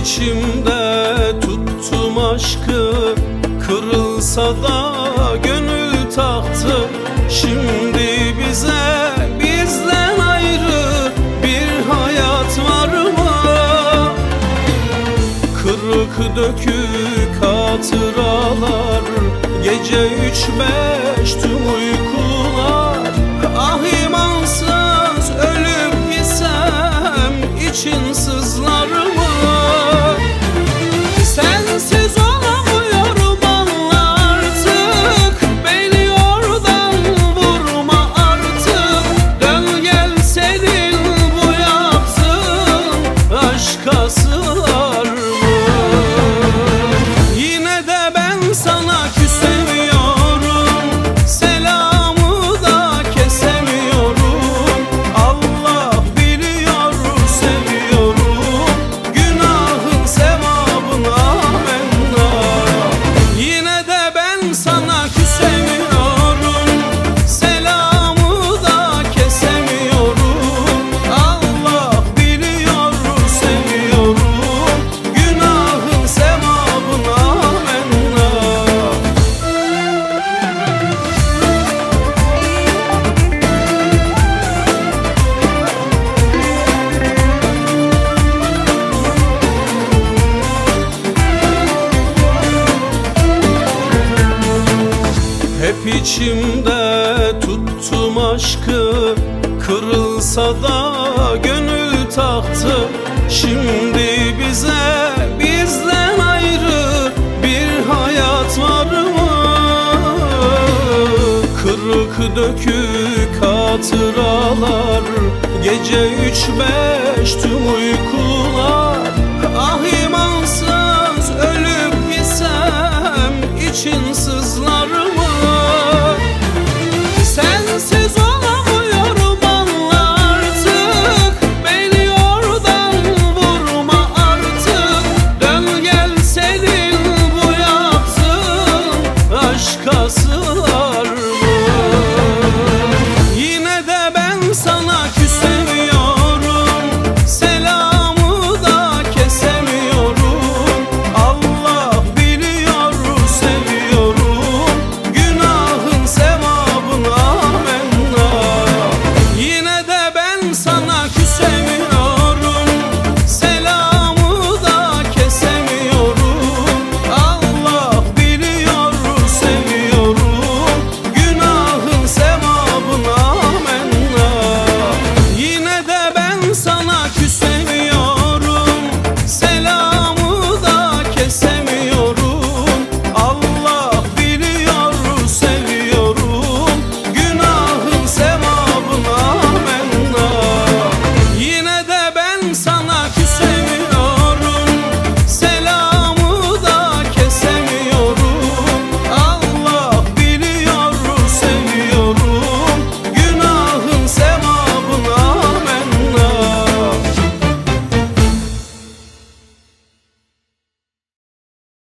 içimde tuttum aşkı Kırılsa da gönül tahtı Şimdi bize bizden ayrı bir hayat var mı? Kırık dökük hatıralar Gece üç beş tüm uykular Ah imansız içimde tuttum aşkı. Kırılsa da gönül tahtı. Şimdi bize bizden ayrı bir hayat var mı? Kırık dökük hatıralar Gece üç beş tüm uykular. Ah imansız